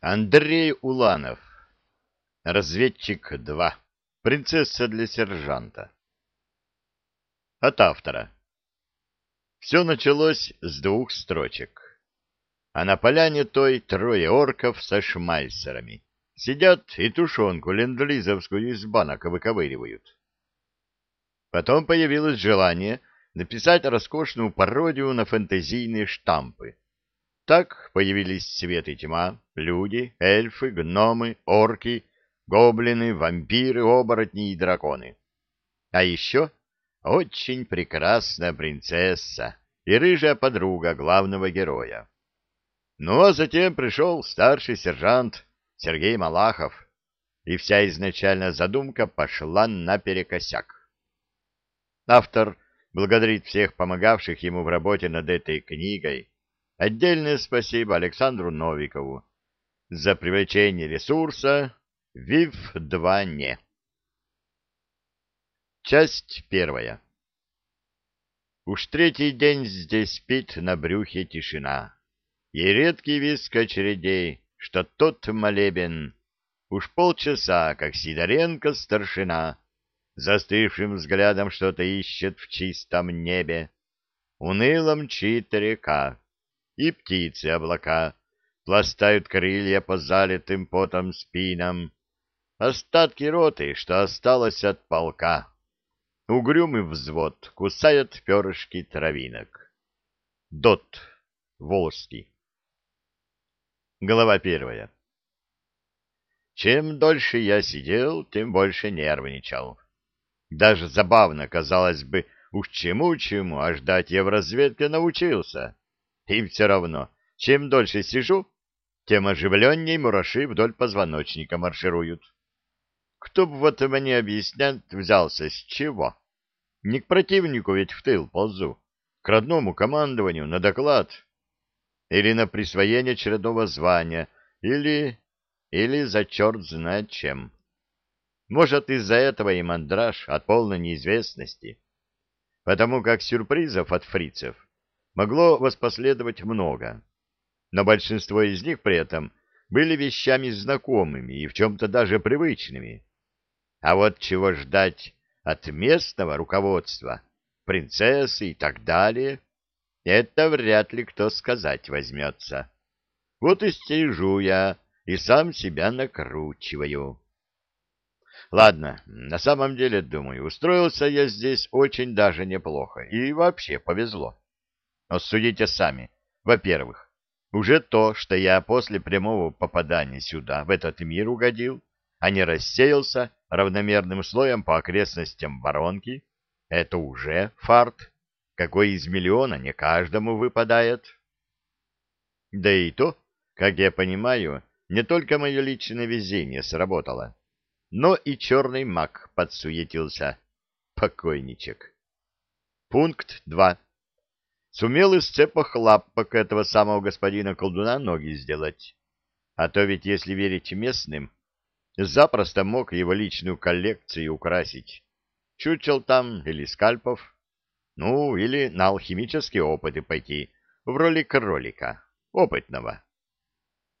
Андрей Уланов. Разведчик 2. Принцесса для сержанта. От автора. Все началось с двух строчек. А на поляне той трое орков со шмайсерами. Сидят и тушенку ленд-лизовскую из банок выковыривают. Потом появилось желание написать роскошную пародию на фэнтезийные штампы. Так появились свет и тьма, люди, эльфы, гномы, орки, гоблины, вампиры, оборотни и драконы. А еще очень прекрасная принцесса и рыжая подруга главного героя. Ну а затем пришел старший сержант Сергей Малахов, и вся изначальная задумка пошла наперекосяк. Автор благодарит всех помогавших ему в работе над этой книгой, Отдельное спасибо Александру Новикову за привлечение ресурса ВИВ-2 не. Часть первая. Уж третий день здесь спит на брюхе тишина, и редкий виск очередей, что тот молебен, уж полчаса, как Сидоренко старшина, застывшим взглядом что-то ищет в чистом небе, уныло мчит река и птицы облака пластают крылья по залитым потом спинам. Остатки роты, что осталось от полка. Угрюмый взвод кусает перышки травинок. Дот. Волжский. Глава первая. Чем дольше я сидел, тем больше нервничал. Даже забавно, казалось бы, уж чему-чему, а ждать я в разведке научился. Им все равно. Чем дольше сижу, тем оживленней мураши вдоль позвоночника маршируют. Кто бы вот мне объяснять взялся, с чего? Не к противнику ведь в тыл ползу, к родному командованию на доклад. Или на присвоение очередного звания, или... или за черт знает чем. Может, из-за этого и мандраж от полной неизвестности. Потому как сюрпризов от фрицев могло воспоследовать много, но большинство из них при этом были вещами знакомыми и в чем-то даже привычными. А вот чего ждать от местного руководства, принцессы и так далее, это вряд ли кто сказать возьмется. Вот и стежу я и сам себя накручиваю. Ладно, на самом деле, думаю, устроился я здесь очень даже неплохо, и вообще повезло. Но судите сами. Во-первых, уже то, что я после прямого попадания сюда, в этот мир угодил, а не рассеялся равномерным слоем по окрестностям воронки, это уже фарт, какой из миллиона не каждому выпадает. Да и то, как я понимаю, не только мое личное везение сработало, но и черный маг подсуетился. Покойничек. Пункт 2. Сумел из цепах лапок этого самого господина колдуна ноги сделать. А то ведь, если верить местным, запросто мог его личную коллекцию украсить. Чучел там или скальпов. Ну, или на алхимические опыты пойти, в роли кролика, опытного.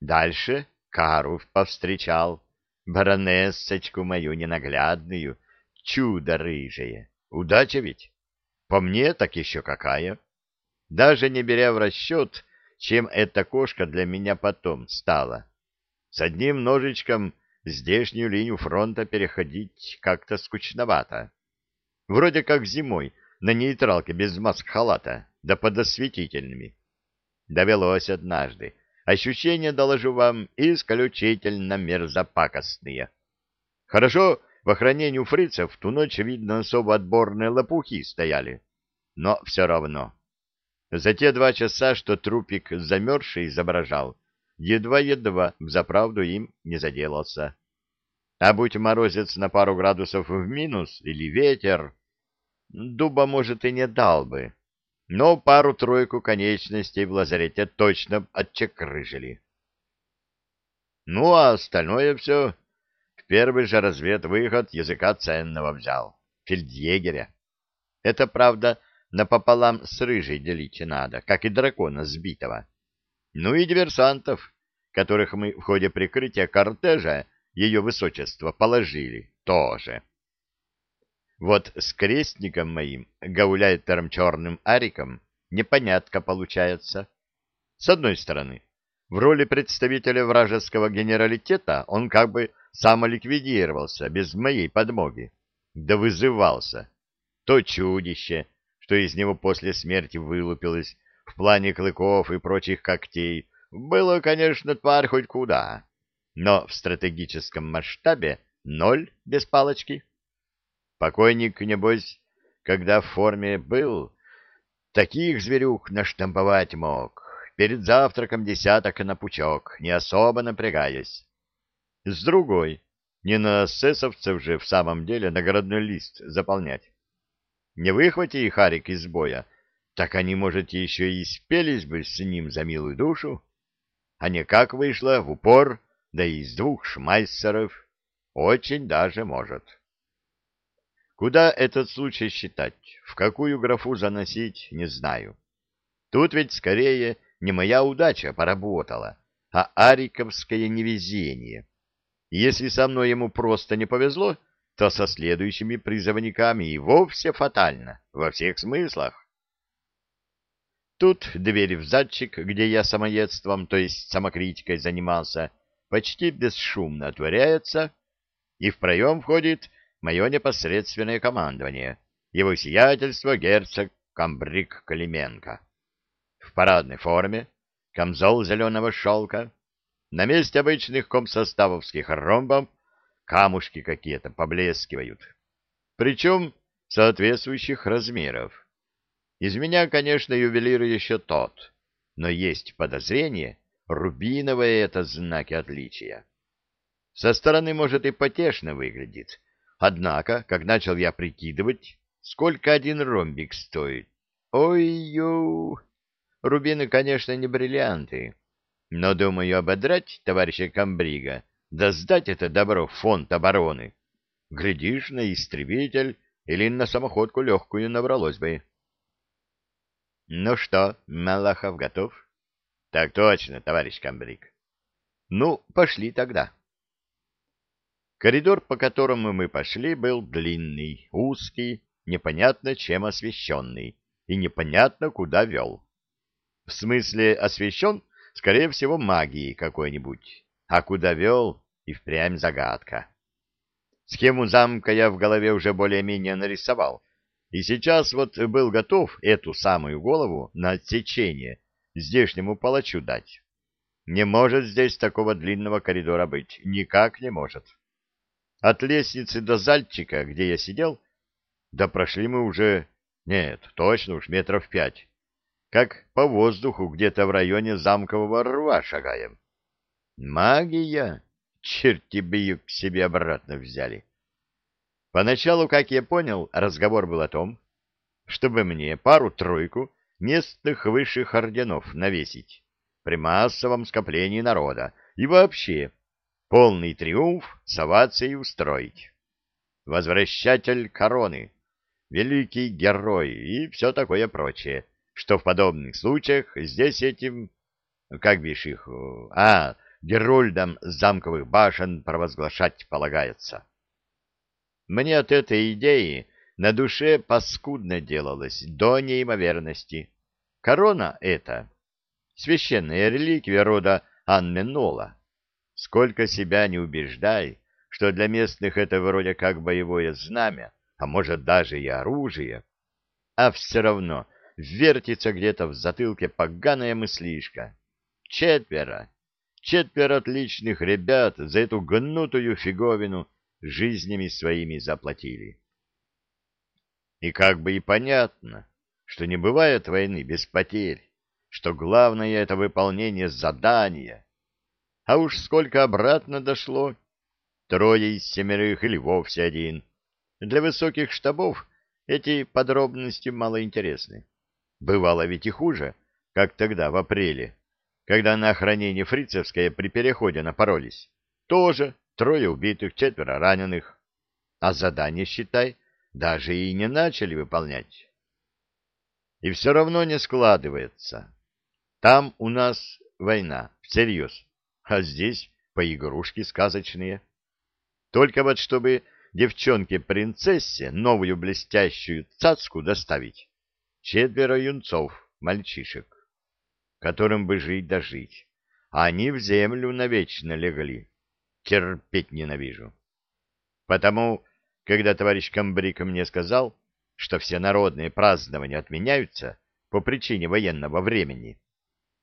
Дальше Кару повстречал, баронессочку мою ненаглядную, чудо рыжее. Удача ведь? По мне так еще какая даже не беря в расчет, чем эта кошка для меня потом стала. С одним ножичком здешнюю линию фронта переходить как-то скучновато. Вроде как зимой на нейтралке без маск-халата, да под осветительными. Довелось однажды. Ощущения, доложу вам, исключительно мерзопакостные. Хорошо, в охранении у фрицев ту ночь, видно, особо отборные лопухи стояли. Но все равно за те два часа, что трупик замерзший изображал, едва-едва взаправду им не заделался. А будь морозец на пару градусов в минус или ветер, дуба, может, и не дал бы, но пару-тройку конечностей в лазарете точно отчекрыжили. Ну, а остальное все в первый же разведвыход языка ценного взял, фельдъегеря. Это, правда, напополам с рыжей делить надо, как и дракона сбитого. Ну и диверсантов, которых мы в ходе прикрытия кортежа ее высочество положили, тоже. Вот с крестником моим, гауляйтером черным ариком, непонятка получается. С одной стороны, в роли представителя вражеского генералитета он как бы самоликвидировался без моей подмоги, да вызывался. То чудище, что из него после смерти вылупилось в плане клыков и прочих когтей, было, конечно, тварь хоть куда, но в стратегическом масштабе ноль без палочки. Покойник, небось, когда в форме был, таких зверюк наштамповать мог. Перед завтраком десяток на пучок, не особо напрягаясь. С другой, не на эсэсовцев же в самом деле наградной лист заполнять. Не выхвати их, Харик, из боя, так они, может, еще и спелись бы с ним за милую душу. А не как вышло, в упор, да и из двух шмайсеров. Очень даже может. Куда этот случай считать, в какую графу заносить, не знаю. Тут ведь скорее не моя удача поработала, а ариковское невезение. Если со мной ему просто не повезло, то со следующими призывниками и вовсе фатально, во всех смыслах. Тут дверь в задчик, где я самоедством, то есть самокритикой занимался, почти бесшумно отворяется, и в проем входит мое непосредственное командование, его сиятельство герцог Камбрик Калименко. В парадной форме, камзол зеленого шелка, на месте обычных комсоставовских ромбов камушки какие-то поблескивают, причем соответствующих размеров. Из меня, конечно, ювелир еще тот, но есть подозрение, рубиновые это знаки отличия. Со стороны, может, и потешно выглядит, Однако, как начал я прикидывать, сколько один ромбик стоит. Ой-ё! Рубины, конечно, не бриллианты, но, думаю, ободрать товарища Камбрига, да сдать это добро в фонд обороны. Глядишь, на истребитель или на самоходку легкую набралось бы. — Ну что, Малахов готов? — Так точно, товарищ Камбриг. — Ну, пошли тогда. Коридор, по которому мы пошли, был длинный, узкий, непонятно чем освещенный и непонятно куда вел. В смысле освещен, скорее всего, магией какой-нибудь, а куда вел и впрямь загадка. Схему замка я в голове уже более-менее нарисовал, и сейчас вот был готов эту самую голову на отсечение здешнему палачу дать. Не может здесь такого длинного коридора быть, никак не может. От лестницы до зальчика, где я сидел, да прошли мы уже, нет, точно уж метров пять, как по воздуху где-то в районе замкового рва шагаем. Магия! Черти бы ее к себе обратно взяли. Поначалу, как я понял, разговор был о том, чтобы мне пару-тройку местных высших орденов навесить при массовом скоплении народа и вообще полный триумф с овацией устроить. Возвращатель короны, великий герой и все такое прочее, что в подобных случаях здесь этим, как бишь их, а, герольдам замковых башен провозглашать полагается. Мне от этой идеи на душе паскудно делалось до неимоверности. Корона — это священная реликвия рода Анменола, Сколько себя не убеждай, что для местных это вроде как боевое знамя, а может даже и оружие, а все равно вертится где-то в затылке поганая мыслишка. Четверо, четверо отличных ребят за эту гнутую фиговину жизнями своими заплатили. И как бы и понятно, что не бывает войны без потерь, что главное — это выполнение задания — а уж сколько обратно дошло, трое из семерых или вовсе один. Для высоких штабов эти подробности малоинтересны. Бывало ведь и хуже, как тогда, в апреле, когда на охранение Фрицевское при переходе напоролись. Тоже трое убитых, четверо раненых. А задание, считай, даже и не начали выполнять. И все равно не складывается. Там у нас война, всерьез а здесь поигрушки сказочные. Только вот чтобы девчонке-принцессе новую блестящую цацку доставить, четверо юнцов, мальчишек, которым бы жить да а они в землю навечно легли. Терпеть ненавижу. Потому, когда товарищ Камбрика мне сказал, что все народные празднования отменяются по причине военного времени,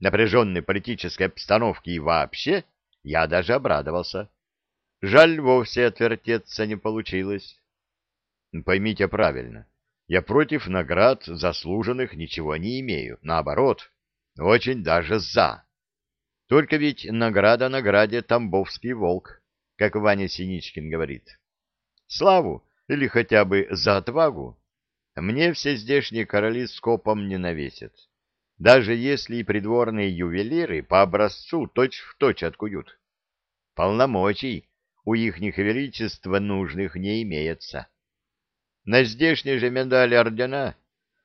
напряженной политической обстановки и вообще, я даже обрадовался. Жаль, вовсе отвертеться не получилось. Поймите правильно, я против наград заслуженных ничего не имею. Наоборот, очень даже за. Только ведь награда награде Тамбовский волк, как Ваня Синичкин говорит. Славу или хотя бы за отвагу мне все здешние короли скопом не навесят даже если и придворные ювелиры по образцу точь-в-точь точь откуют. Полномочий у ихних величества нужных не имеется. На здешние же медали ордена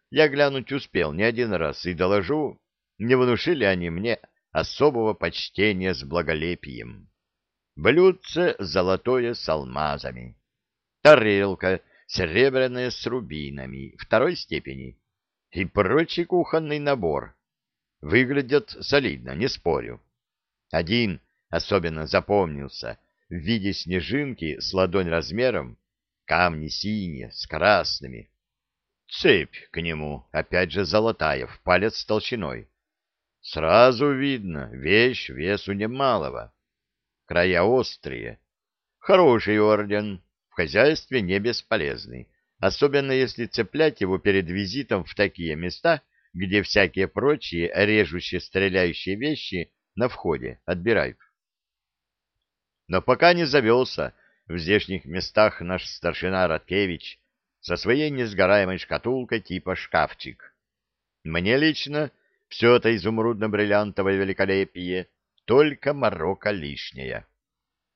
я глянуть успел не один раз и доложу, не внушили они мне особого почтения с благолепием. Блюдце золотое с алмазами, тарелка серебряная с рубинами второй степени — и прочий кухонный набор. Выглядят солидно, не спорю. Один особенно запомнился в виде снежинки с ладонь размером, камни синие, с красными. Цепь к нему, опять же золотая, в палец толщиной. Сразу видно, вещь весу немалого. Края острые. Хороший орден, в хозяйстве не бесполезный особенно если цеплять его перед визитом в такие места, где всякие прочие режущие стреляющие вещи на входе отбирают. Но пока не завелся в здешних местах наш старшина Радкевич со своей несгораемой шкатулкой типа шкафчик. Мне лично все это изумрудно-бриллиантовое великолепие только морока лишняя.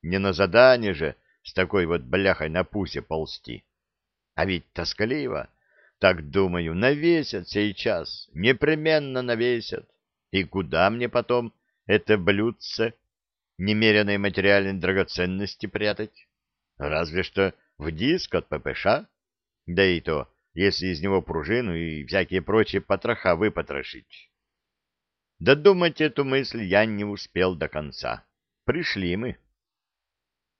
Не на задание же с такой вот бляхой на пусе ползти. А ведь тоскливо. Так, думаю, навесят сейчас, непременно навесят. И куда мне потом это блюдце немеренной материальной драгоценности прятать? Разве что в диск от ППШ. Да и то, если из него пружину и всякие прочие потроха выпотрошить. Додумать эту мысль я не успел до конца. Пришли мы.